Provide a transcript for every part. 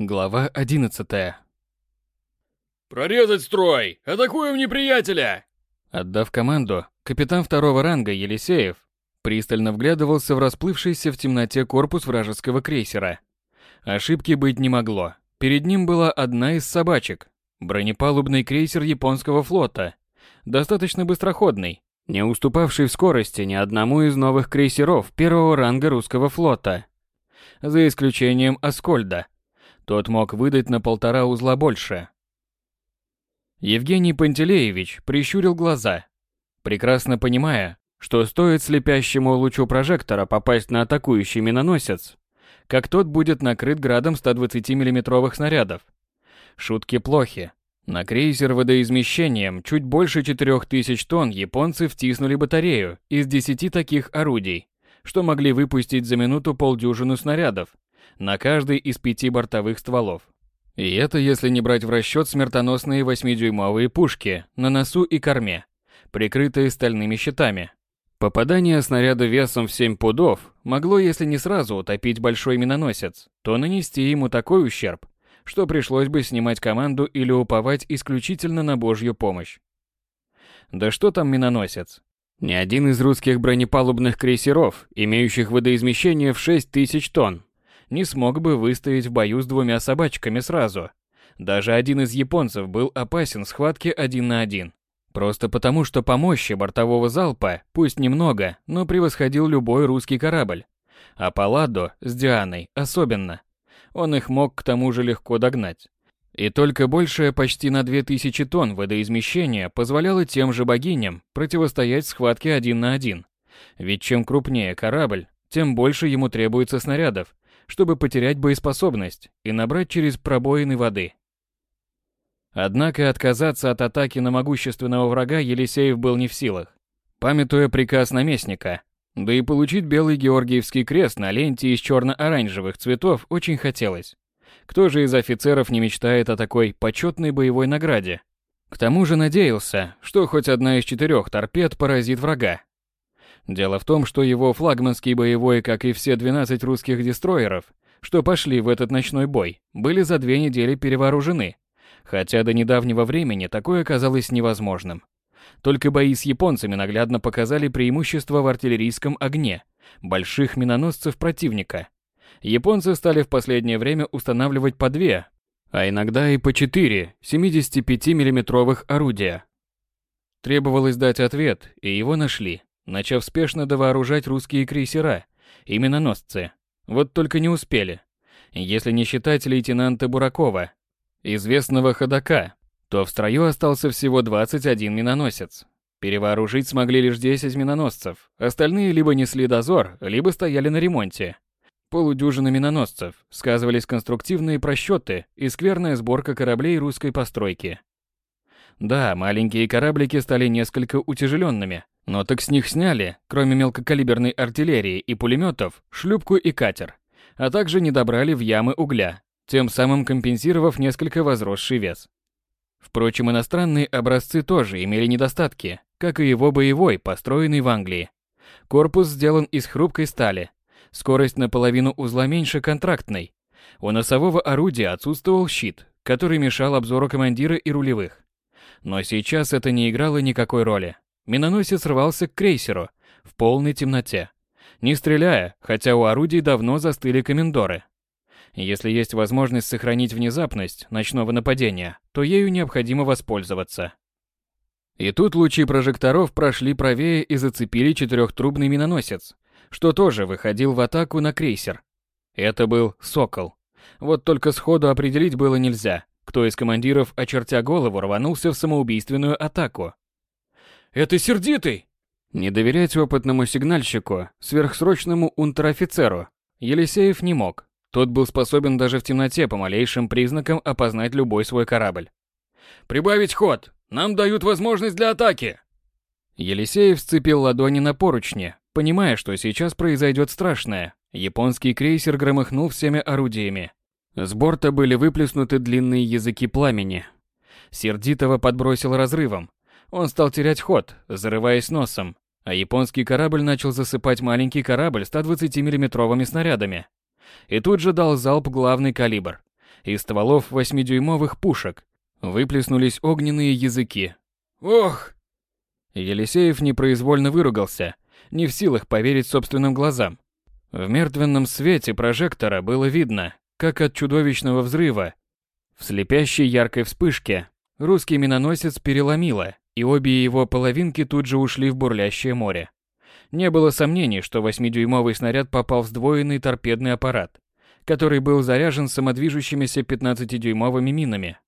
Глава 11. «Прорезать строй! Атакуем неприятеля!» Отдав команду, капитан второго ранга Елисеев пристально вглядывался в расплывшийся в темноте корпус вражеского крейсера. Ошибки быть не могло. Перед ним была одна из собачек. Бронепалубный крейсер японского флота. Достаточно быстроходный, не уступавший в скорости ни одному из новых крейсеров первого ранга русского флота. За исключением Аскольда – тот мог выдать на полтора узла больше. Евгений Пантелеевич прищурил глаза, прекрасно понимая, что стоит слепящему лучу прожектора попасть на атакующий миноносец, как тот будет накрыт градом 120 миллиметровых снарядов. Шутки плохи. На крейсер водоизмещением чуть больше 4000 тонн японцы втиснули батарею из 10 таких орудий, что могли выпустить за минуту полдюжину снарядов, на каждый из пяти бортовых стволов. И это если не брать в расчет смертоносные 8-дюймовые пушки на носу и корме, прикрытые стальными щитами. Попадание снаряда весом в 7 пудов могло, если не сразу утопить большой миноносец, то нанести ему такой ущерб, что пришлось бы снимать команду или уповать исключительно на божью помощь. Да что там миноносец? Ни один из русских бронепалубных крейсеров, имеющих водоизмещение в 6 тысяч тонн, не смог бы выстоять в бою с двумя собачками сразу. Даже один из японцев был опасен в схватке один на один. Просто потому, что по мощи бортового залпа, пусть немного, но превосходил любой русский корабль. А Палладо с Дианой особенно. Он их мог к тому же легко догнать. И только большее почти на 2000 тонн водоизмещения позволяло тем же богиням противостоять схватке один на один. Ведь чем крупнее корабль, тем больше ему требуется снарядов, чтобы потерять боеспособность и набрать через пробоины воды. Однако отказаться от атаки на могущественного врага Елисеев был не в силах, памятуя приказ наместника. Да и получить белый Георгиевский крест на ленте из черно-оранжевых цветов очень хотелось. Кто же из офицеров не мечтает о такой почетной боевой награде? К тому же надеялся, что хоть одна из четырех торпед поразит врага, Дело в том, что его флагманский боевой, как и все 12 русских дестройеров, что пошли в этот ночной бой, были за две недели перевооружены, хотя до недавнего времени такое казалось невозможным. Только бои с японцами наглядно показали преимущество в артиллерийском огне больших миноносцев противника. Японцы стали в последнее время устанавливать по две, а иногда и по четыре 75 миллиметровых орудия. Требовалось дать ответ, и его нашли начав спешно довооружать русские крейсера и миноносцы. Вот только не успели. Если не считать лейтенанта Буракова, известного ходока, то в строю остался всего 21 миноносец. Перевооружить смогли лишь 10 миноносцев, остальные либо несли дозор, либо стояли на ремонте. Полудюжины миноносцев, сказывались конструктивные просчеты и скверная сборка кораблей русской постройки. Да, маленькие кораблики стали несколько утяжеленными, но так с них сняли, кроме мелкокалиберной артиллерии и пулеметов, шлюпку и катер, а также не добрали в ямы угля, тем самым компенсировав несколько возросший вес. Впрочем, иностранные образцы тоже имели недостатки, как и его боевой, построенный в Англии. Корпус сделан из хрупкой стали, скорость наполовину узла меньше контрактной. У носового орудия отсутствовал щит, который мешал обзору командира и рулевых. Но сейчас это не играло никакой роли. Миноносец рвался к крейсеру в полной темноте, не стреляя, хотя у орудий давно застыли комендоры. Если есть возможность сохранить внезапность ночного нападения, то ею необходимо воспользоваться. И тут лучи прожекторов прошли правее и зацепили четырехтрубный миноносец, что тоже выходил в атаку на крейсер. Это был «Сокол». Вот только сходу определить было нельзя, кто из командиров, очертя голову, рванулся в самоубийственную атаку. «Это сердитый!» Не доверять опытному сигнальщику, сверхсрочному унтер-офицеру, Елисеев не мог. Тот был способен даже в темноте по малейшим признакам опознать любой свой корабль. «Прибавить ход! Нам дают возможность для атаки!» Елисеев сцепил ладони на поручни, понимая, что сейчас произойдет страшное. Японский крейсер громыхнул всеми орудиями, с борта были выплеснуты длинные языки пламени. Сердитого подбросил разрывом. Он стал терять ход, зарываясь носом, а японский корабль начал засыпать маленький корабль 120 миллиметровыми снарядами. И тут же дал залп главный калибр. Из стволов восьмидюймовых пушек выплеснулись огненные языки. «Ох!» Елисеев непроизвольно выругался, не в силах поверить собственным глазам. В мертвенном свете прожектора было видно, как от чудовищного взрыва, в слепящей яркой вспышке, русский миноносец переломило, и обе его половинки тут же ушли в бурлящее море. Не было сомнений, что восьмидюймовый снаряд попал в сдвоенный торпедный аппарат, который был заряжен самодвижущимися 15-дюймовыми минами.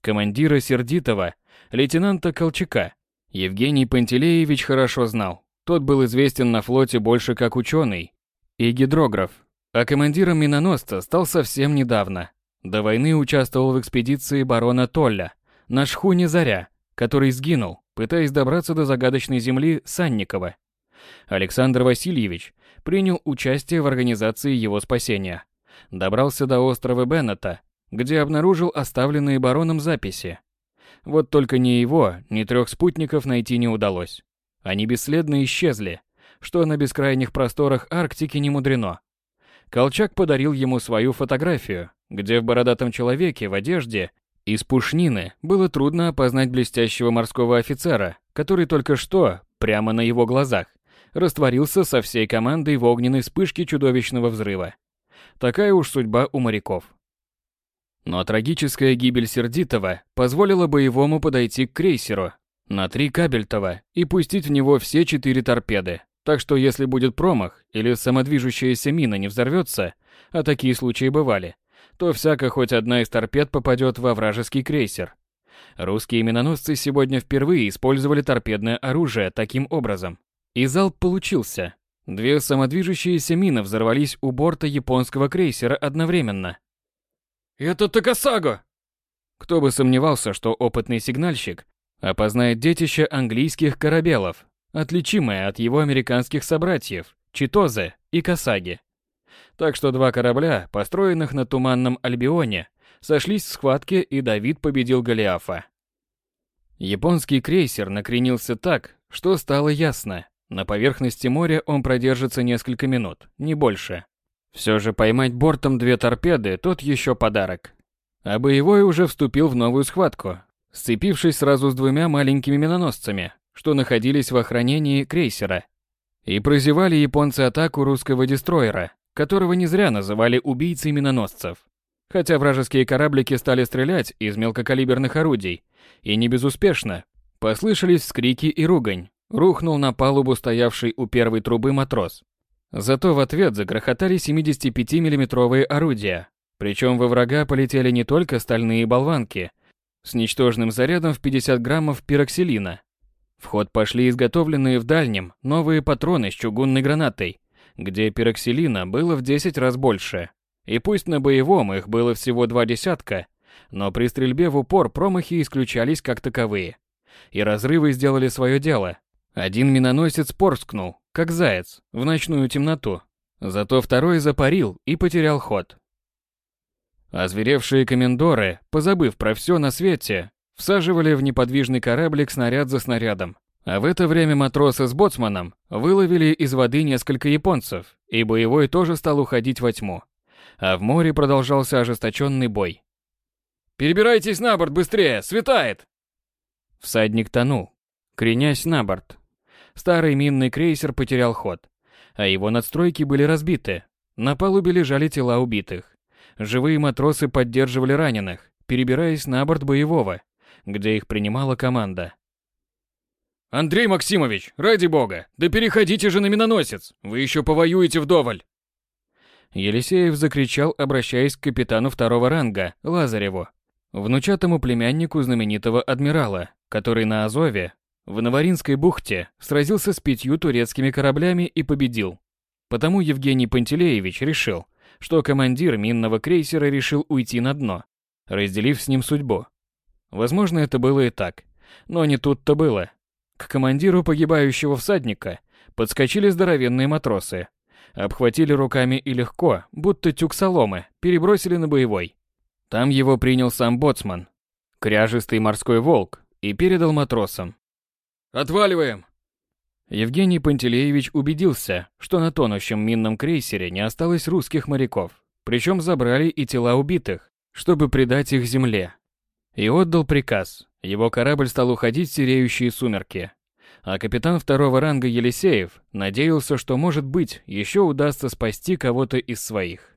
Командира Сердитова, лейтенанта Колчака, Евгений Пантелеевич хорошо знал. Тот был известен на флоте больше как ученый и гидрограф, а командиром миноносца стал совсем недавно. До войны участвовал в экспедиции барона Толля на шхуне «Заря», который сгинул, пытаясь добраться до загадочной земли Санникова. Александр Васильевич принял участие в организации его спасения. Добрался до острова Беннета, где обнаружил оставленные бароном записи. Вот только ни его, ни трех спутников найти не удалось. Они бесследно исчезли, что на бескрайних просторах Арктики не мудрено. Колчак подарил ему свою фотографию, где в бородатом человеке в одежде из пушнины было трудно опознать блестящего морского офицера, который только что, прямо на его глазах, растворился со всей командой в огненной вспышке чудовищного взрыва. Такая уж судьба у моряков. Но трагическая гибель Сердитова позволила боевому подойти к крейсеру на три кабельтова и пустить в него все четыре торпеды. Так что если будет промах или самодвижущаяся мина не взорвется, а такие случаи бывали, то всяко хоть одна из торпед попадет во вражеский крейсер. Русские миноносцы сегодня впервые использовали торпедное оружие таким образом. И залп получился. Две самодвижущиеся мины взорвались у борта японского крейсера одновременно. «Это Такасаго!» Кто бы сомневался, что опытный сигнальщик опознает детище английских корабелов, отличимое от его американских собратьев Читозе и Касаги. Так что два корабля, построенных на Туманном Альбионе, сошлись в схватке и Давид победил Голиафа. Японский крейсер накренился так, что стало ясно, на поверхности моря он продержится несколько минут, не больше. Все же поймать бортом две торпеды – тот еще подарок. А боевой уже вступил в новую схватку, сцепившись сразу с двумя маленькими миноносцами, что находились в охранении крейсера. И прозевали японцы атаку русского дестройера, которого не зря называли убийцей миноносцев. Хотя вражеские кораблики стали стрелять из мелкокалиберных орудий, и не безуспешно, послышались скрики и ругань, рухнул на палубу стоявший у первой трубы матрос. Зато в ответ загрохотали 75 миллиметровые орудия, причем во врага полетели не только стальные болванки с ничтожным зарядом в 50 граммов пироксилина. В ход пошли изготовленные в дальнем новые патроны с чугунной гранатой, где пироксилина было в 10 раз больше. И пусть на боевом их было всего два десятка, но при стрельбе в упор промахи исключались как таковые. И разрывы сделали свое дело. Один миноносец порскнул, как заяц, в ночную темноту. Зато второй запарил и потерял ход. Озверевшие комендоры, позабыв про все на свете, всаживали в неподвижный кораблик снаряд за снарядом. А в это время матросы с боцманом выловили из воды несколько японцев, и боевой тоже стал уходить во тьму. А в море продолжался ожесточенный бой. «Перебирайтесь на борт быстрее, светает!» Всадник тонул, кренясь на борт. Старый минный крейсер потерял ход, а его надстройки были разбиты. На палубе лежали тела убитых. Живые матросы поддерживали раненых, перебираясь на борт боевого, где их принимала команда. «Андрей Максимович, ради бога, да переходите же на миноносец, вы еще повоюете вдоволь!» Елисеев закричал, обращаясь к капитану второго ранга, Лазареву, внучатому племяннику знаменитого адмирала, который на Азове, в Новоринской бухте, сразился с пятью турецкими кораблями и победил. Потому Евгений Пантелеевич решил, что командир минного крейсера решил уйти на дно, разделив с ним судьбу. Возможно, это было и так, но не тут-то было. К командиру погибающего всадника подскочили здоровенные матросы, обхватили руками и легко, будто тюк соломы, перебросили на боевой. Там его принял сам боцман, кряжистый морской волк, и передал матросам. «Отваливаем!» Евгений Пантелеевич убедился, что на тонущем минном крейсере не осталось русских моряков. причем забрали и тела убитых, чтобы предать их земле. И отдал приказ. Его корабль стал уходить в сереющие сумерки. А капитан второго ранга Елисеев надеялся, что, может быть, еще удастся спасти кого-то из своих.